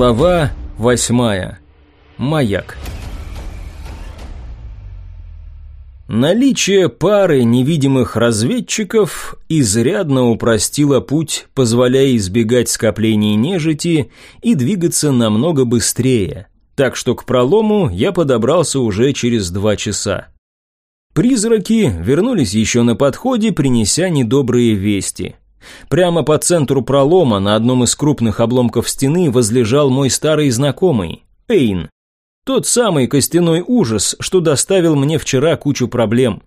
Глава восьмая. Маяк. Наличие пары невидимых разведчиков изрядно упростило путь, позволяя избегать скоплений нежити и двигаться намного быстрее, так что к пролому я подобрался уже через два часа. Призраки вернулись еще на подходе, принеся недобрые вести. Прямо по центру пролома на одном из крупных обломков стены возлежал мой старый знакомый, Эйн. Тот самый костяной ужас, что доставил мне вчера кучу проблем.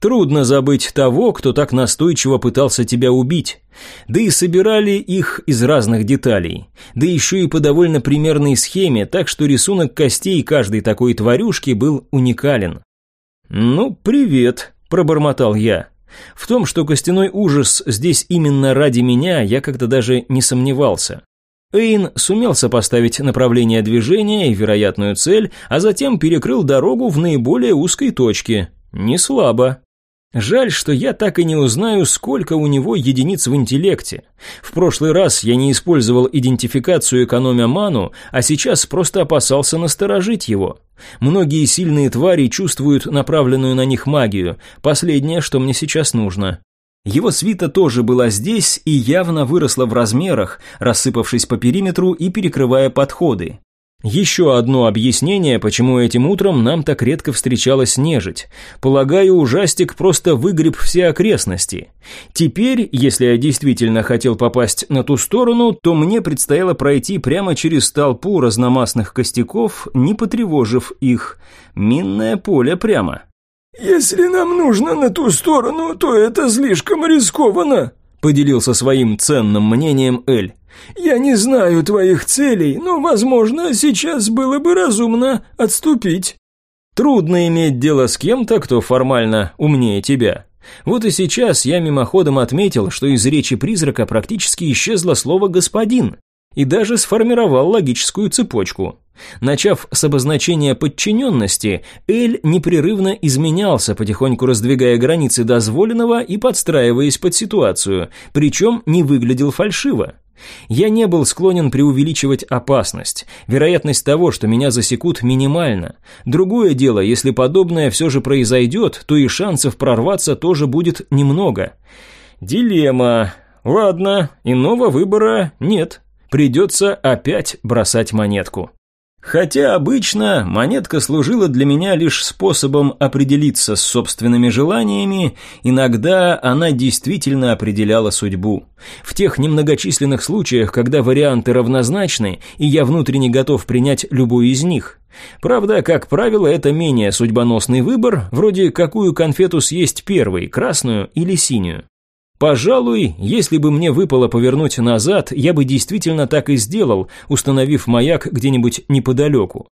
Трудно забыть того, кто так настойчиво пытался тебя убить. Да и собирали их из разных деталей. Да еще и по довольно примерной схеме, так что рисунок костей каждой такой тварюшки был уникален. «Ну, привет», – пробормотал я. В том, что костяной ужас здесь именно ради меня, я как-то даже не сомневался. Эйн сумел сопоставить направление движения и вероятную цель, а затем перекрыл дорогу в наиболее узкой точке. Не слабо. Жаль, что я так и не узнаю, сколько у него единиц в интеллекте. В прошлый раз я не использовал идентификацию экономя ману, а сейчас просто опасался насторожить его. Многие сильные твари чувствуют направленную на них магию, последнее, что мне сейчас нужно. Его свита тоже была здесь и явно выросла в размерах, рассыпавшись по периметру и перекрывая подходы. Еще одно объяснение, почему этим утром нам так редко встречалась нежить. Полагаю, ужастик просто выгреб все окрестности. Теперь, если я действительно хотел попасть на ту сторону, то мне предстояло пройти прямо через толпу разномастных костяков, не потревожив их. Минное поле прямо. «Если нам нужно на ту сторону, то это слишком рискованно», поделился своим ценным мнением Эль. «Я не знаю твоих целей, но, возможно, сейчас было бы разумно отступить». Трудно иметь дело с кем-то, кто формально умнее тебя. Вот и сейчас я мимоходом отметил, что из речи призрака практически исчезло слово «господин» и даже сформировал логическую цепочку. Начав с обозначения подчиненности, Эль непрерывно изменялся, потихоньку раздвигая границы дозволенного и подстраиваясь под ситуацию, причем не выглядел фальшиво. Я не был склонен преувеличивать опасность. Вероятность того, что меня засекут, минимальна. Другое дело, если подобное все же произойдет, то и шансов прорваться тоже будет немного. Дилемма. Ладно, иного выбора нет. Придется опять бросать монетку. Хотя обычно монетка служила для меня лишь способом определиться с собственными желаниями, иногда она действительно определяла судьбу. В тех немногочисленных случаях, когда варианты равнозначны, и я внутренне готов принять любой из них. Правда, как правило, это менее судьбоносный выбор, вроде какую конфету съесть первой, красную или синюю. Пожалуй, если бы мне выпало повернуть назад, я бы действительно так и сделал, установив маяк где-нибудь неподалеку.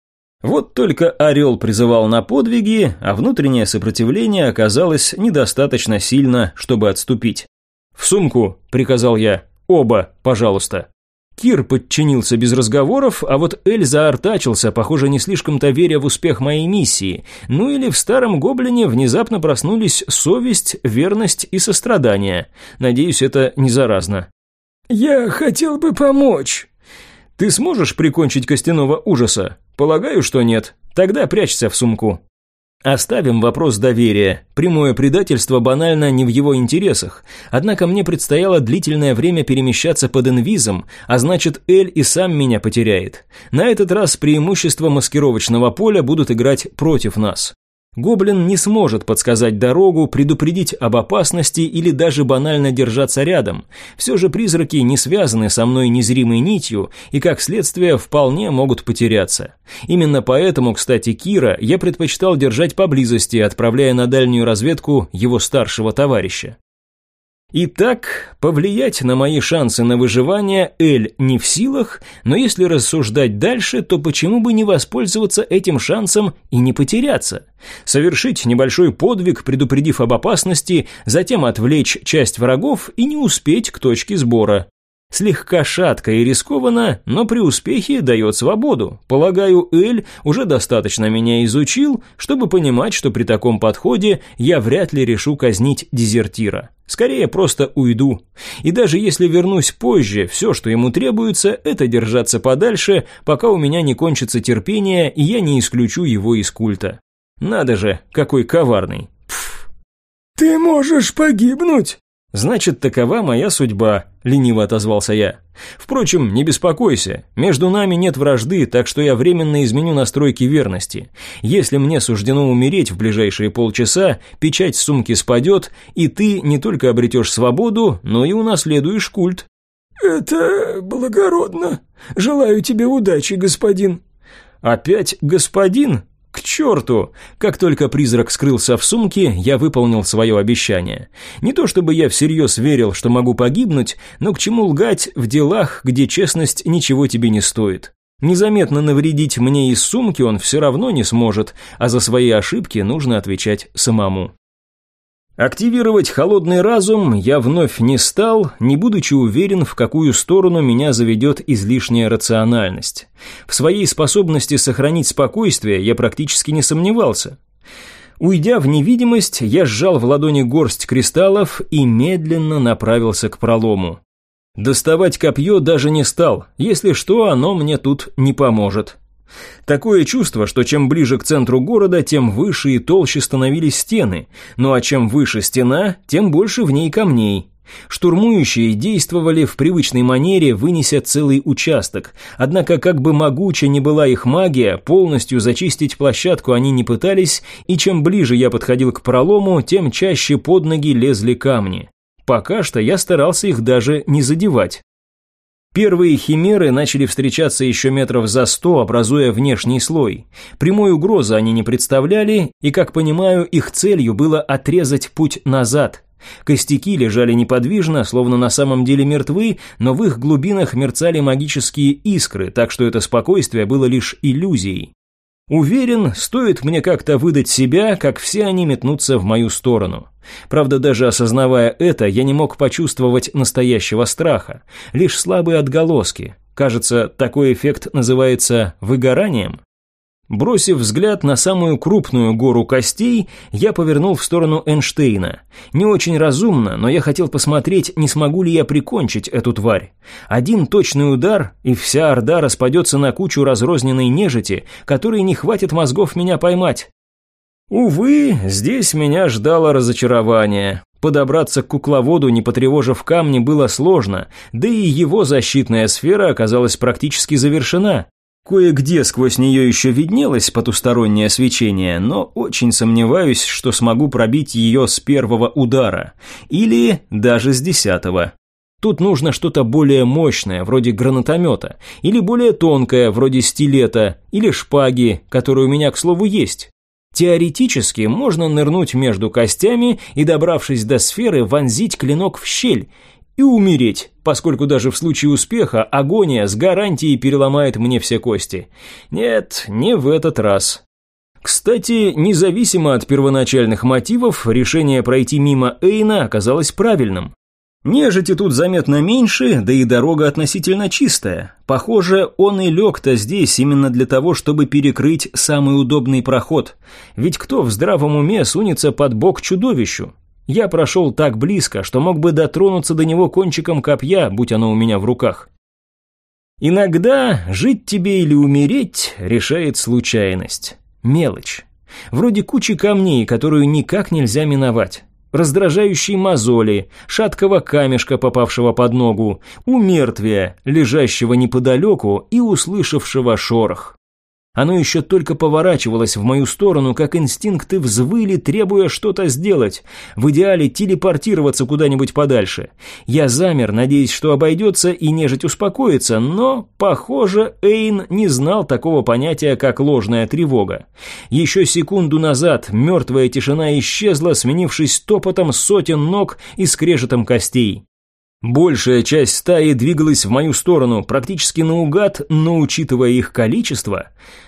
Вот только орел призывал на подвиги, а внутреннее сопротивление оказалось недостаточно сильно, чтобы отступить. «В сумку», — приказал я, — «оба, пожалуйста». Кир подчинился без разговоров, а вот Эль заортачился, похоже, не слишком-то веря в успех моей миссии. Ну или в старом гоблине внезапно проснулись совесть, верность и сострадание. Надеюсь, это не заразно. «Я хотел бы помочь». «Ты сможешь прикончить костяного ужаса?» «Полагаю, что нет. Тогда прячься в сумку». Оставим вопрос доверия. Прямое предательство банально не в его интересах. Однако мне предстояло длительное время перемещаться под инвизом, а значит Эль и сам меня потеряет. На этот раз преимущества маскировочного поля будут играть против нас. Гоблин не сможет подсказать дорогу, предупредить об опасности или даже банально держаться рядом. Все же призраки не связаны со мной незримой нитью и, как следствие, вполне могут потеряться. Именно поэтому, кстати, Кира я предпочитал держать поблизости, отправляя на дальнюю разведку его старшего товарища. Итак, повлиять на мои шансы на выживание Эль не в силах, но если рассуждать дальше, то почему бы не воспользоваться этим шансом и не потеряться? Совершить небольшой подвиг, предупредив об опасности, затем отвлечь часть врагов и не успеть к точке сбора. Слегка шатко и рискованно, но при успехе дает свободу. Полагаю, Эль уже достаточно меня изучил, чтобы понимать, что при таком подходе я вряд ли решу казнить дезертира. Скорее просто уйду. И даже если вернусь позже, все, что ему требуется, это держаться подальше, пока у меня не кончится терпение, и я не исключу его из культа. Надо же, какой коварный. Пф. «Ты можешь погибнуть!» «Значит, такова моя судьба», – лениво отозвался я. «Впрочем, не беспокойся, между нами нет вражды, так что я временно изменю настройки верности. Если мне суждено умереть в ближайшие полчаса, печать сумки спадет, и ты не только обретешь свободу, но и унаследуешь культ». «Это благородно. Желаю тебе удачи, господин». «Опять господин?» К черту! Как только призрак скрылся в сумке, я выполнил свое обещание. Не то чтобы я всерьез верил, что могу погибнуть, но к чему лгать в делах, где честность ничего тебе не стоит. Незаметно навредить мне из сумки он все равно не сможет, а за свои ошибки нужно отвечать самому. Активировать холодный разум я вновь не стал, не будучи уверен, в какую сторону меня заведет излишняя рациональность. В своей способности сохранить спокойствие я практически не сомневался. Уйдя в невидимость, я сжал в ладони горсть кристаллов и медленно направился к пролому. Доставать копье даже не стал, если что, оно мне тут не поможет. Такое чувство, что чем ближе к центру города, тем выше и толще становились стены, ну а чем выше стена, тем больше в ней камней. Штурмующие действовали в привычной манере, вынеся целый участок. Однако, как бы могуча ни была их магия, полностью зачистить площадку они не пытались, и чем ближе я подходил к пролому, тем чаще под ноги лезли камни. Пока что я старался их даже не задевать. Первые химеры начали встречаться еще метров за сто, образуя внешний слой. Прямой угрозы они не представляли, и, как понимаю, их целью было отрезать путь назад. Костяки лежали неподвижно, словно на самом деле мертвы, но в их глубинах мерцали магические искры, так что это спокойствие было лишь иллюзией. Уверен, стоит мне как-то выдать себя, как все они метнутся в мою сторону. Правда, даже осознавая это, я не мог почувствовать настоящего страха, лишь слабые отголоски. Кажется, такой эффект называется выгоранием. Бросив взгляд на самую крупную гору костей, я повернул в сторону Эйнштейна. Не очень разумно, но я хотел посмотреть, не смогу ли я прикончить эту тварь. Один точный удар, и вся орда распадется на кучу разрозненной нежити, которой не хватит мозгов меня поймать. Увы, здесь меня ждало разочарование. Подобраться к кукловоду, не потревожив камни, было сложно, да и его защитная сфера оказалась практически завершена. Кое-где сквозь нее еще виднелось потустороннее свечение, но очень сомневаюсь, что смогу пробить ее с первого удара, или даже с десятого. Тут нужно что-то более мощное, вроде гранатомета, или более тонкое, вроде стилета, или шпаги, которые у меня, к слову, есть. Теоретически можно нырнуть между костями и, добравшись до сферы, вонзить клинок в щель и умереть, поскольку даже в случае успеха агония с гарантией переломает мне все кости. Нет, не в этот раз. Кстати, независимо от первоначальных мотивов, решение пройти мимо Эйна оказалось правильным. Нежити тут заметно меньше, да и дорога относительно чистая. Похоже, он и лег-то здесь именно для того, чтобы перекрыть самый удобный проход. Ведь кто в здравом уме сунется под бок чудовищу? Я прошел так близко, что мог бы дотронуться до него кончиком копья, будь оно у меня в руках. Иногда жить тебе или умереть решает случайность. Мелочь. Вроде кучи камней, которую никак нельзя миновать. Раздражающие мозоли, шаткого камешка, попавшего под ногу, умертвия, лежащего неподалеку и услышавшего шорох. Оно еще только поворачивалось в мою сторону, как инстинкты взвыли, требуя что-то сделать. В идеале телепортироваться куда-нибудь подальше. Я замер, надеясь, что обойдется и нежить успокоится, но, похоже, Эйн не знал такого понятия, как ложная тревога. Еще секунду назад мертвая тишина исчезла, сменившись топотом сотен ног и скрежетом костей. Большая часть стаи двигалась в мою сторону, практически наугад, но учитывая их количество,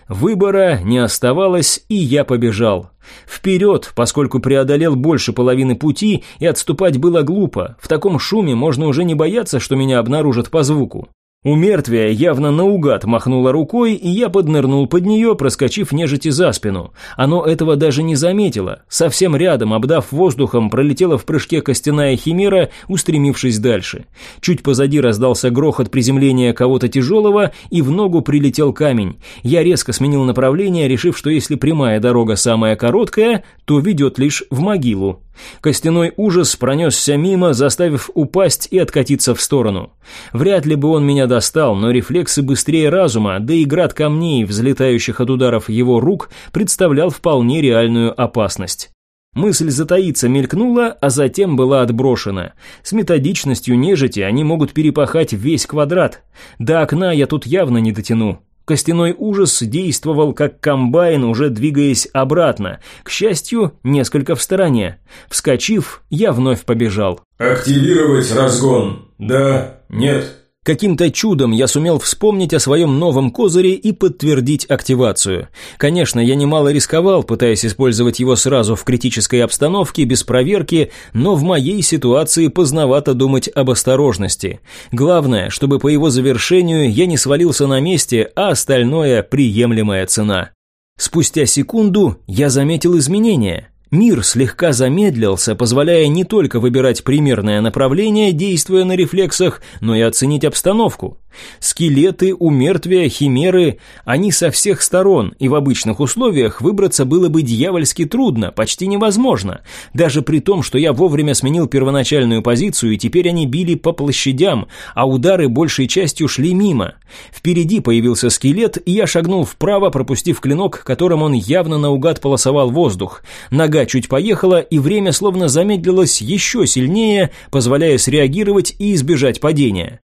выбора не оставалось, и я побежал. Вперед, поскольку преодолел больше половины пути, и отступать было глупо. В таком шуме можно уже не бояться, что меня обнаружат по звуку. У мертвия явно наугад махнула рукой, и я поднырнул под нее, проскочив нежити за спину. Оно этого даже не заметило. Совсем рядом, обдав воздухом, пролетела в прыжке костяная химера, устремившись дальше. Чуть позади раздался грохот приземления кого-то тяжелого, и в ногу прилетел камень. Я резко сменил направление, решив, что если прямая дорога самая короткая, то ведет лишь в могилу. Костяной ужас пронесся мимо, заставив упасть и откатиться в сторону. Вряд ли бы он меня достал, но рефлексы быстрее разума, да и град камней, взлетающих от ударов его рук, представлял вполне реальную опасность. Мысль затаиться мелькнула, а затем была отброшена. С методичностью нежити они могут перепахать весь квадрат. До окна я тут явно не дотяну. Костяной ужас действовал как комбайн, уже двигаясь обратно. К счастью, несколько в стороне. Вскочив, я вновь побежал. «Активировать разгон. Да, нет». Каким-то чудом я сумел вспомнить о своем новом козыре и подтвердить активацию. Конечно, я немало рисковал, пытаясь использовать его сразу в критической обстановке, без проверки, но в моей ситуации поздновато думать об осторожности. Главное, чтобы по его завершению я не свалился на месте, а остальное – приемлемая цена. Спустя секунду я заметил изменения – Мир слегка замедлился, позволяя не только выбирать примерное направление, действуя на рефлексах, но и оценить обстановку. Скелеты, умертвия, химеры, они со всех сторон, и в обычных условиях выбраться было бы дьявольски трудно, почти невозможно. Даже при том, что я вовремя сменил первоначальную позицию, и теперь они били по площадям, а удары большей частью шли мимо. Впереди появился скелет, и я шагнул вправо, пропустив клинок, которым он явно наугад полосовал воздух. Нога чуть поехала, и время словно замедлилось еще сильнее, позволяя среагировать и избежать падения.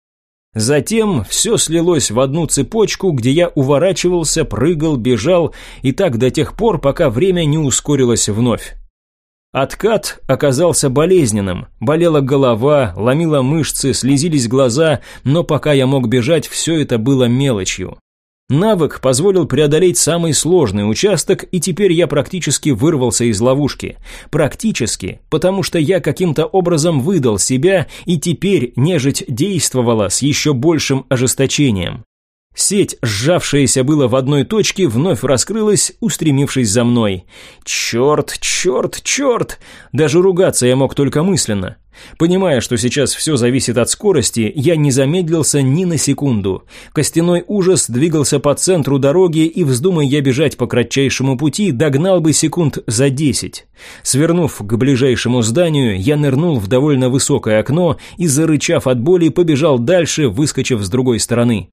Затем все слилось в одну цепочку, где я уворачивался, прыгал, бежал, и так до тех пор, пока время не ускорилось вновь. Откат оказался болезненным. Болела голова, ломила мышцы, слезились глаза, но пока я мог бежать, все это было мелочью. Навык позволил преодолеть самый сложный участок, и теперь я практически вырвался из ловушки. Практически, потому что я каким-то образом выдал себя, и теперь нежить действовала с еще большим ожесточением. Сеть, сжавшаяся было в одной точке, вновь раскрылась, устремившись за мной. Черт, черт, черт! Даже ругаться я мог только мысленно. Понимая, что сейчас все зависит от скорости, я не замедлился ни на секунду. Костяной ужас двигался по центру дороги, и вздумай я бежать по кратчайшему пути, догнал бы секунд за десять. Свернув к ближайшему зданию, я нырнул в довольно высокое окно и, зарычав от боли, побежал дальше, выскочив с другой стороны.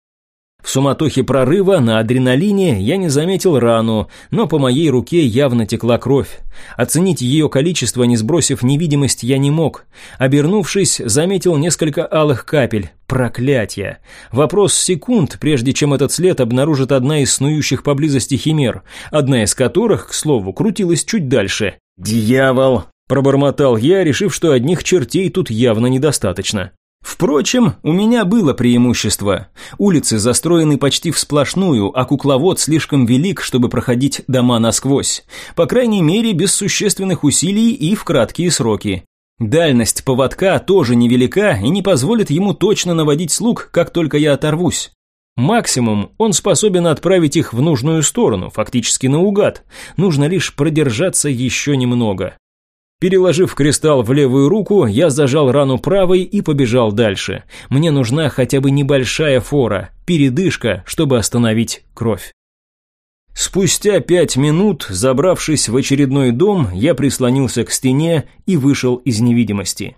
В суматохе прорыва на адреналине я не заметил рану, но по моей руке явно текла кровь. Оценить ее количество, не сбросив невидимость, я не мог. Обернувшись, заметил несколько алых капель. Проклятье! Вопрос секунд, прежде чем этот след обнаружит одна из снующих поблизости химер, одна из которых, к слову, крутилась чуть дальше. «Дьявол!» – пробормотал я, решив, что одних чертей тут явно недостаточно. Впрочем, у меня было преимущество. Улицы застроены почти всплошную, а кукловод слишком велик, чтобы проходить дома насквозь. По крайней мере, без существенных усилий и в краткие сроки. Дальность поводка тоже невелика и не позволит ему точно наводить слуг, как только я оторвусь. Максимум он способен отправить их в нужную сторону, фактически наугад. Нужно лишь продержаться еще немного. Переложив кристалл в левую руку, я зажал рану правой и побежал дальше. Мне нужна хотя бы небольшая фора, передышка, чтобы остановить кровь. Спустя пять минут, забравшись в очередной дом, я прислонился к стене и вышел из невидимости.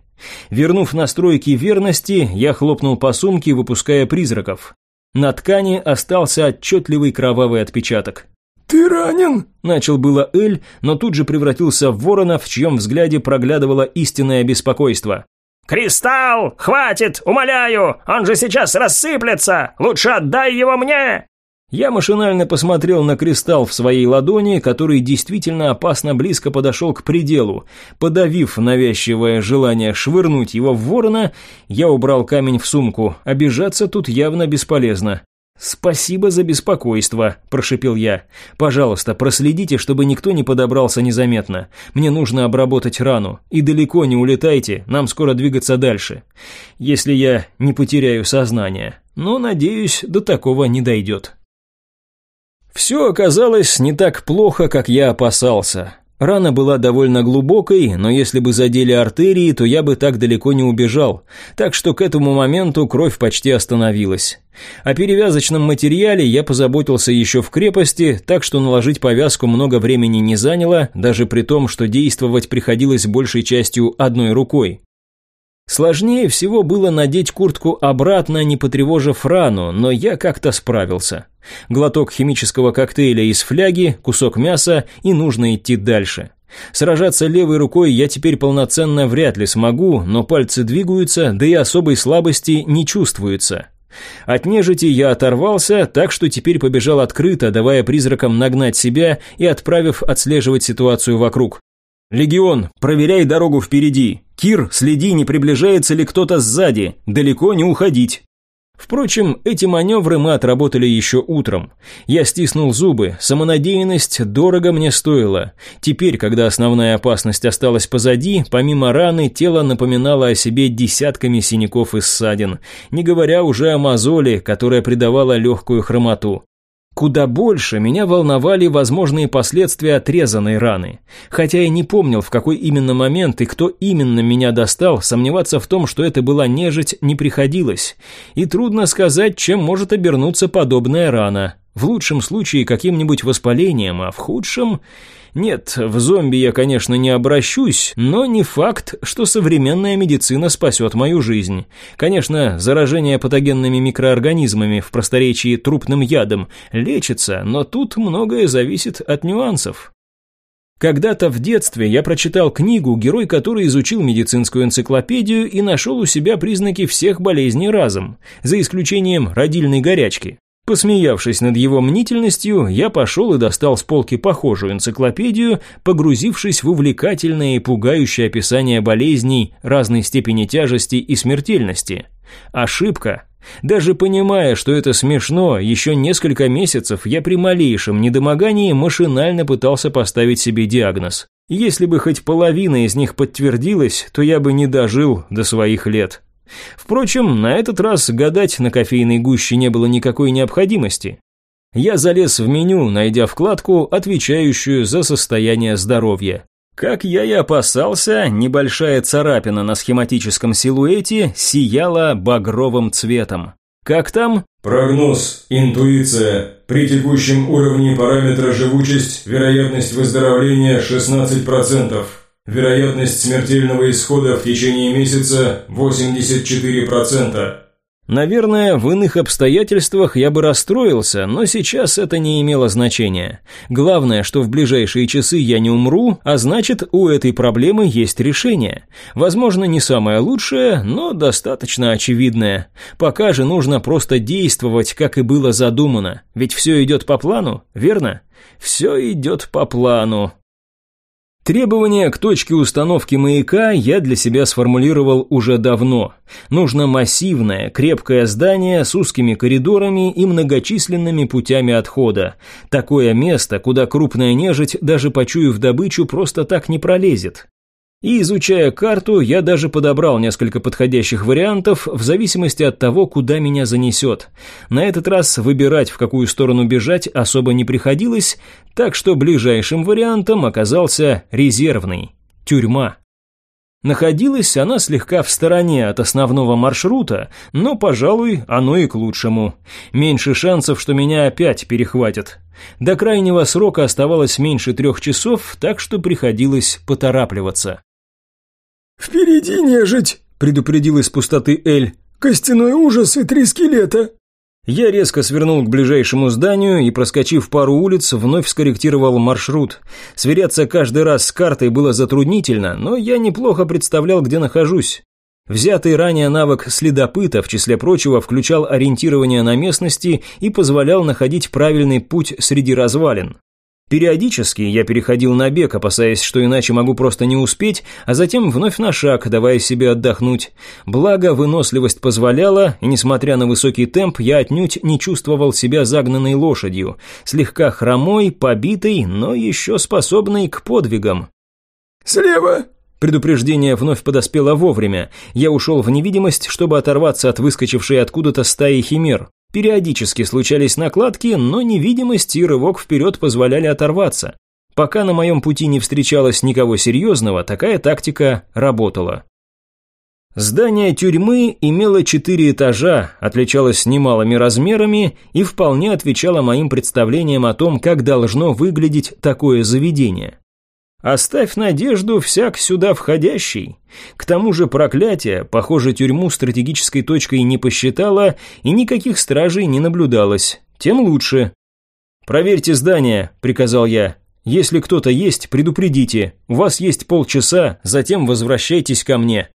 Вернув настройки верности, я хлопнул по сумке, выпуская призраков. На ткани остался отчетливый кровавый отпечаток. «Ты ранен?» – начал было Эль, но тут же превратился в ворона, в чьем взгляде проглядывало истинное беспокойство. «Кристалл! Хватит! Умоляю! Он же сейчас рассыплется! Лучше отдай его мне!» Я машинально посмотрел на кристалл в своей ладони, который действительно опасно близко подошел к пределу. Подавив навязчивое желание швырнуть его в ворона, я убрал камень в сумку. Обижаться тут явно бесполезно. «Спасибо за беспокойство», – прошипел я. «Пожалуйста, проследите, чтобы никто не подобрался незаметно. Мне нужно обработать рану. И далеко не улетайте, нам скоро двигаться дальше. Если я не потеряю сознание. Но, надеюсь, до такого не дойдет». Все оказалось не так плохо, как я опасался. Рана была довольно глубокой, но если бы задели артерии, то я бы так далеко не убежал, так что к этому моменту кровь почти остановилась. О перевязочном материале я позаботился еще в крепости, так что наложить повязку много времени не заняло, даже при том, что действовать приходилось большей частью одной рукой. Сложнее всего было надеть куртку обратно, не потревожив рану, но я как-то справился. Глоток химического коктейля из фляги, кусок мяса и нужно идти дальше. Сражаться левой рукой я теперь полноценно вряд ли смогу, но пальцы двигаются, да и особой слабости не чувствуется. От нежити я оторвался, так что теперь побежал открыто, давая призракам нагнать себя и отправив отслеживать ситуацию вокруг. «Легион, проверяй дорогу впереди. Кир, следи, не приближается ли кто-то сзади. Далеко не уходить». Впрочем, эти маневры мы отработали еще утром. Я стиснул зубы, самонадеянность дорого мне стоила. Теперь, когда основная опасность осталась позади, помимо раны, тело напоминало о себе десятками синяков и ссадин, не говоря уже о мозоли, которая придавала легкую хромоту. Куда больше меня волновали возможные последствия отрезанной раны. Хотя я не помнил, в какой именно момент и кто именно меня достал, сомневаться в том, что это была нежить, не приходилось. И трудно сказать, чем может обернуться подобная рана. В лучшем случае каким-нибудь воспалением, а в худшем... Нет, в зомби я, конечно, не обращусь, но не факт, что современная медицина спасет мою жизнь. Конечно, заражение патогенными микроорганизмами, в просторечии трупным ядом, лечится, но тут многое зависит от нюансов. Когда-то в детстве я прочитал книгу, герой которой изучил медицинскую энциклопедию и нашел у себя признаки всех болезней разом, за исключением родильной горячки. Посмеявшись над его мнительностью, я пошел и достал с полки похожую энциклопедию, погрузившись в увлекательное и пугающее описание болезней разной степени тяжести и смертельности. Ошибка. Даже понимая, что это смешно, еще несколько месяцев я при малейшем недомогании машинально пытался поставить себе диагноз. Если бы хоть половина из них подтвердилась, то я бы не дожил до своих лет. Впрочем, на этот раз гадать на кофейной гуще не было никакой необходимости. Я залез в меню, найдя вкладку, отвечающую за состояние здоровья. Как я и опасался, небольшая царапина на схематическом силуэте сияла багровым цветом. Как там? Прогноз, интуиция. При текущем уровне параметра живучесть, вероятность выздоровления 16%. Вероятность смертельного исхода в течение месяца 84%. Наверное, в иных обстоятельствах я бы расстроился, но сейчас это не имело значения. Главное, что в ближайшие часы я не умру, а значит, у этой проблемы есть решение. Возможно, не самое лучшее, но достаточно очевидное. Пока же нужно просто действовать, как и было задумано. Ведь все идет по плану, верно? Все идет по плану. Требования к точке установки маяка я для себя сформулировал уже давно. Нужно массивное, крепкое здание с узкими коридорами и многочисленными путями отхода. Такое место, куда крупная нежить, даже почуяв добычу, просто так не пролезет. И изучая карту, я даже подобрал несколько подходящих вариантов в зависимости от того, куда меня занесет. На этот раз выбирать, в какую сторону бежать, особо не приходилось, так что ближайшим вариантом оказался резервный – тюрьма. Находилась она слегка в стороне от основного маршрута, но, пожалуй, оно и к лучшему. Меньше шансов, что меня опять перехватят. До крайнего срока оставалось меньше трех часов, так что приходилось поторапливаться. «Впереди нежить!» – предупредил из пустоты Эль. «Костяной ужас и три скелета!» Я резко свернул к ближайшему зданию и, проскочив пару улиц, вновь скорректировал маршрут. Сверяться каждый раз с картой было затруднительно, но я неплохо представлял, где нахожусь. Взятый ранее навык следопыта, в числе прочего, включал ориентирование на местности и позволял находить правильный путь среди развалин. Периодически я переходил на бег, опасаясь, что иначе могу просто не успеть, а затем вновь на шаг, давая себе отдохнуть. Благо, выносливость позволяла, и несмотря на высокий темп, я отнюдь не чувствовал себя загнанной лошадью, слегка хромой, побитой, но еще способной к подвигам. «Слева!» Предупреждение вновь подоспело вовремя. Я ушел в невидимость, чтобы оторваться от выскочившей откуда-то стаи химер. Периодически случались накладки, но невидимость и рывок вперед позволяли оторваться. Пока на моем пути не встречалось никого серьезного, такая тактика работала. Здание тюрьмы имело четыре этажа, отличалось немалыми размерами и вполне отвечало моим представлениям о том, как должно выглядеть такое заведение. Оставь надежду всяк сюда входящий. К тому же проклятие, похоже, тюрьму стратегической точкой не посчитало и никаких стражей не наблюдалось. Тем лучше. «Проверьте здание», — приказал я. «Если кто-то есть, предупредите. У вас есть полчаса, затем возвращайтесь ко мне».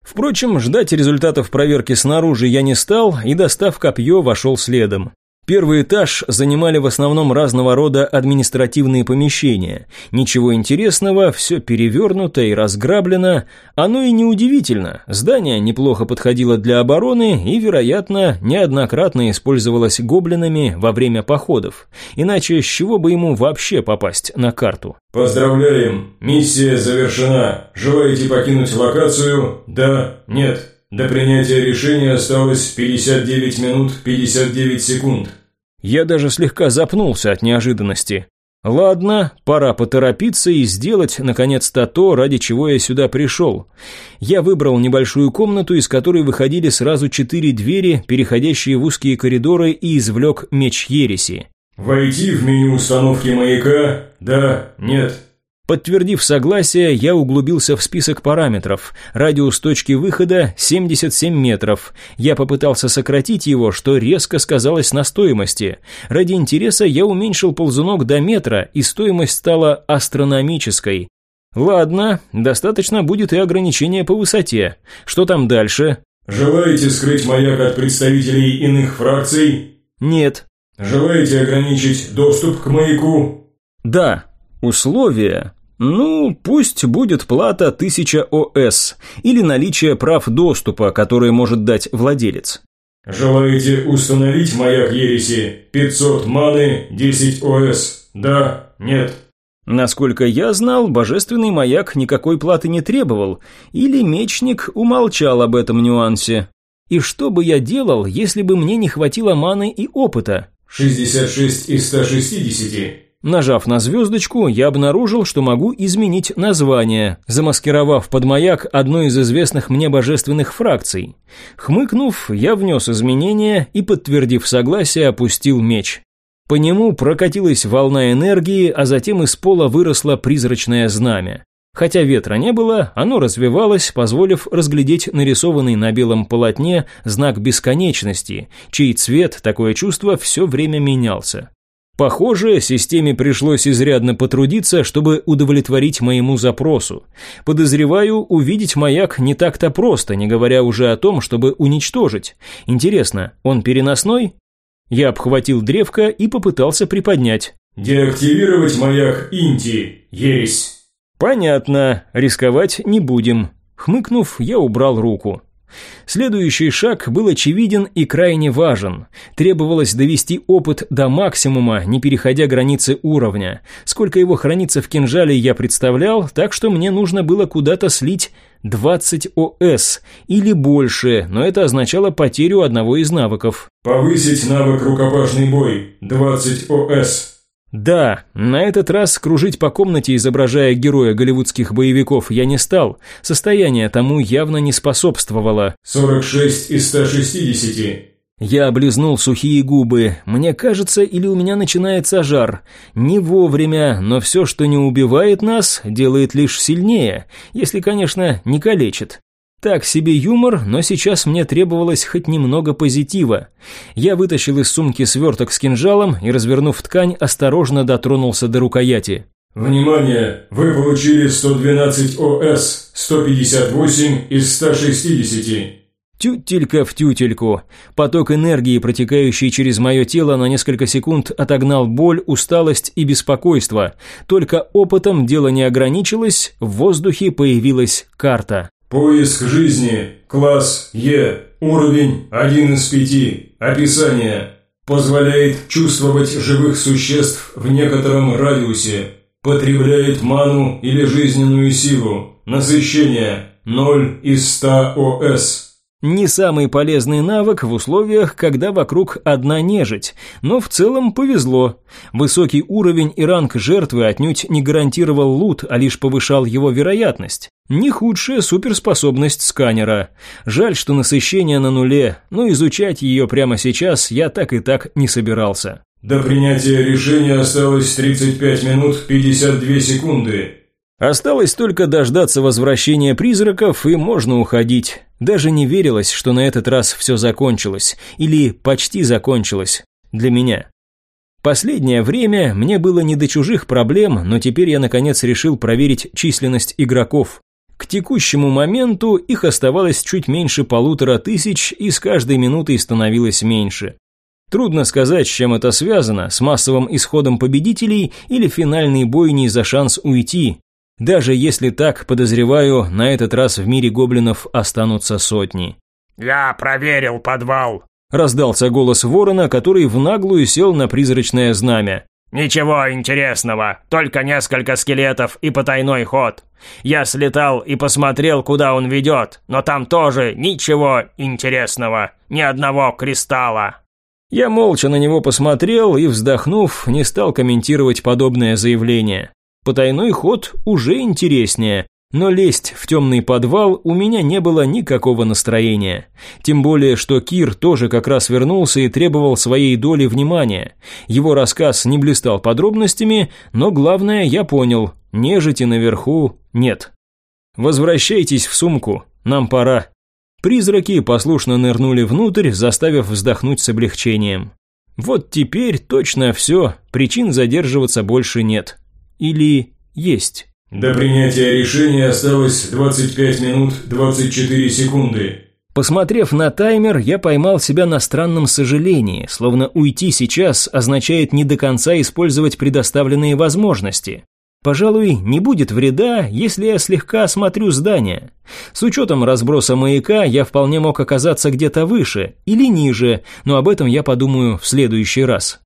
Впрочем, ждать результатов проверки снаружи я не стал и, достав копье, вошел следом. Первый этаж занимали в основном разного рода административные помещения. Ничего интересного, все перевернуто и разграблено. Оно и неудивительно. Здание неплохо подходило для обороны и, вероятно, неоднократно использовалось гоблинами во время походов. Иначе с чего бы ему вообще попасть на карту? Поздравляем, миссия завершена. Желаете покинуть локацию? Да? Нет? До принятия решения осталось 59 минут 59 секунд. Я даже слегка запнулся от неожиданности. Ладно, пора поторопиться и сделать, наконец-то, то, ради чего я сюда пришел. Я выбрал небольшую комнату, из которой выходили сразу четыре двери, переходящие в узкие коридоры, и извлек меч Ереси. «Войти в меню установки маяка? Да? Нет?» Подтвердив согласие, я углубился в список параметров. Радиус точки выхода 77 метров. Я попытался сократить его, что резко сказалось на стоимости. Ради интереса я уменьшил ползунок до метра, и стоимость стала астрономической. Ладно, достаточно будет и ограничения по высоте. Что там дальше? Желаете скрыть маяк от представителей иных фракций? Нет. Желаете ограничить доступ к маяку? Да. Условия? Ну, пусть будет плата 1000 ОС или наличие прав доступа, которые может дать владелец. Желаете установить маяк ереси? 500 маны, 10 ОС. Да? Нет? Насколько я знал, божественный маяк никакой платы не требовал, или мечник умолчал об этом нюансе. И что бы я делал, если бы мне не хватило маны и опыта? 66 из 160. Нажав на звездочку, я обнаружил, что могу изменить название, замаскировав под маяк одну из известных мне божественных фракций. Хмыкнув, я внес изменения и, подтвердив согласие, опустил меч. По нему прокатилась волна энергии, а затем из пола выросло призрачное знамя. Хотя ветра не было, оно развивалось, позволив разглядеть нарисованный на белом полотне знак бесконечности, чей цвет, такое чувство, все время менялся. Похоже, системе пришлось изрядно потрудиться, чтобы удовлетворить моему запросу. Подозреваю, увидеть маяк не так-то просто, не говоря уже о том, чтобы уничтожить. Интересно, он переносной? Я обхватил древко и попытался приподнять. «Деактивировать маяк Инти. Есть». «Понятно, рисковать не будем». Хмыкнув, я убрал руку. Следующий шаг был очевиден и крайне важен. Требовалось довести опыт до максимума, не переходя границы уровня. Сколько его хранится в кинжале, я представлял, так что мне нужно было куда-то слить 20 ОС или больше, но это означало потерю одного из навыков. Повысить навык рукопашный бой 20 ОС. Да, на этот раз кружить по комнате, изображая героя голливудских боевиков, я не стал. Состояние тому явно не способствовало. 46 из 160. Я облизнул сухие губы. Мне кажется, или у меня начинается жар. Не вовремя, но все, что не убивает нас, делает лишь сильнее, если, конечно, не калечит. Так себе юмор, но сейчас мне требовалось хоть немного позитива. Я вытащил из сумки сверток с кинжалом и, развернув ткань, осторожно дотронулся до рукояти. «Внимание! Вы получили 112 ОС, 158 из 160. Тютелька в тютельку. Поток энергии, протекающий через мое тело, на несколько секунд отогнал боль, усталость и беспокойство. Только опытом дело не ограничилось, в воздухе появилась карта. Поиск жизни. Класс Е. Уровень 1 из 5. Описание. Позволяет чувствовать живых существ в некотором радиусе. Потребляет ману или жизненную силу. Насыщение 0 из 100 ОС. Не самый полезный навык в условиях, когда вокруг одна нежить, но в целом повезло. Высокий уровень и ранг жертвы отнюдь не гарантировал лут, а лишь повышал его вероятность. Не худшая суперспособность сканера. Жаль, что насыщение на нуле, но изучать ее прямо сейчас я так и так не собирался. До принятия решения осталось 35 минут 52 секунды. Осталось только дождаться возвращения призраков, и можно уходить. Даже не верилось, что на этот раз все закончилось, или почти закончилось, для меня. Последнее время мне было не до чужих проблем, но теперь я наконец решил проверить численность игроков. К текущему моменту их оставалось чуть меньше полутора тысяч, и с каждой минутой становилось меньше. Трудно сказать, с чем это связано, с массовым исходом победителей или финальной бойней за шанс уйти, даже если так, подозреваю, на этот раз в мире гоблинов останутся сотни. «Я проверил подвал», – раздался голос ворона, который в наглую сел на призрачное знамя. «Ничего интересного, только несколько скелетов и потайной ход. Я слетал и посмотрел, куда он ведет, но там тоже ничего интересного, ни одного кристалла». Я молча на него посмотрел и, вздохнув, не стал комментировать подобное заявление. Потайной ход уже интереснее, но лезть в темный подвал у меня не было никакого настроения. Тем более, что Кир тоже как раз вернулся и требовал своей доли внимания. Его рассказ не блистал подробностями, но главное я понял – нежити наверху нет. «Возвращайтесь в сумку, нам пора». Призраки послушно нырнули внутрь, заставив вздохнуть с облегчением. Вот теперь точно все, причин задерживаться больше нет. Или есть? До принятия решения осталось 25 минут 24 секунды. Посмотрев на таймер, я поймал себя на странном сожалении, словно уйти сейчас означает не до конца использовать предоставленные возможности. Пожалуй, не будет вреда, если я слегка осмотрю здание. С учетом разброса маяка я вполне мог оказаться где-то выше или ниже, но об этом я подумаю в следующий раз.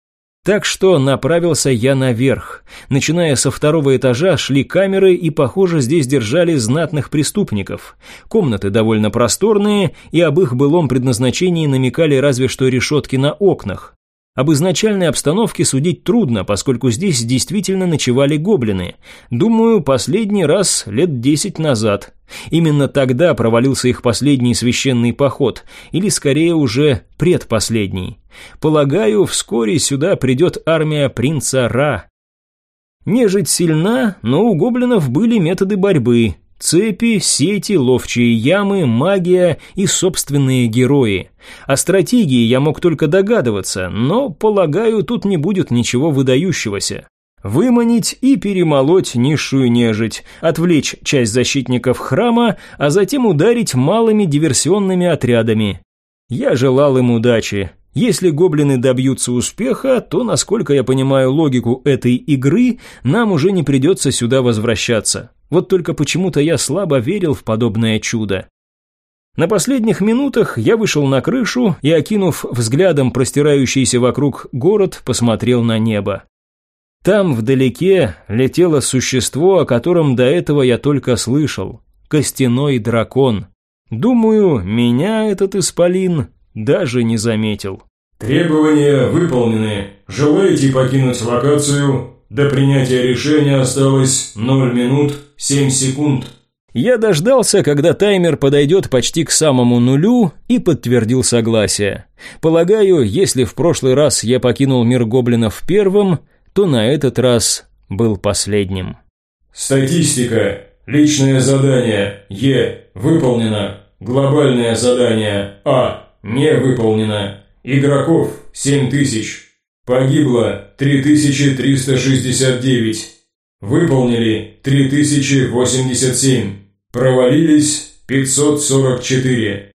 Так что направился я наверх. Начиная со второго этажа шли камеры и, похоже, здесь держали знатных преступников. Комнаты довольно просторные, и об их былом предназначении намекали разве что решетки на окнах. Об изначальной обстановке судить трудно, поскольку здесь действительно ночевали гоблины. Думаю, последний раз лет десять назад. Именно тогда провалился их последний священный поход, или скорее уже предпоследний. Полагаю, вскоре сюда придет армия принца Ра. Нежить сильна, но у гоблинов были методы борьбы, Цепи, сети, ловчие ямы, магия и собственные герои. О стратегии я мог только догадываться, но, полагаю, тут не будет ничего выдающегося. Выманить и перемолоть низшую нежить, отвлечь часть защитников храма, а затем ударить малыми диверсионными отрядами. Я желал им удачи. Если гоблины добьются успеха, то, насколько я понимаю логику этой игры, нам уже не придется сюда возвращаться. Вот только почему-то я слабо верил в подобное чудо. На последних минутах я вышел на крышу и, окинув взглядом простирающийся вокруг город, посмотрел на небо. Там вдалеке летело существо, о котором до этого я только слышал. Костяной дракон. Думаю, меня этот исполин даже не заметил. Требования выполнены. Желаете покинуть локацию? До принятия решения осталось 0 минут 7 секунд. Я дождался, когда таймер подойдет почти к самому нулю и подтвердил согласие. Полагаю, если в прошлый раз я покинул мир гоблинов первым, то на этот раз был последним. Статистика. Личное задание Е. Выполнено. Глобальное задание А. Не выполнено. Игроков 7000. Погибло 3369. Выполнили 3087. Провалились 544.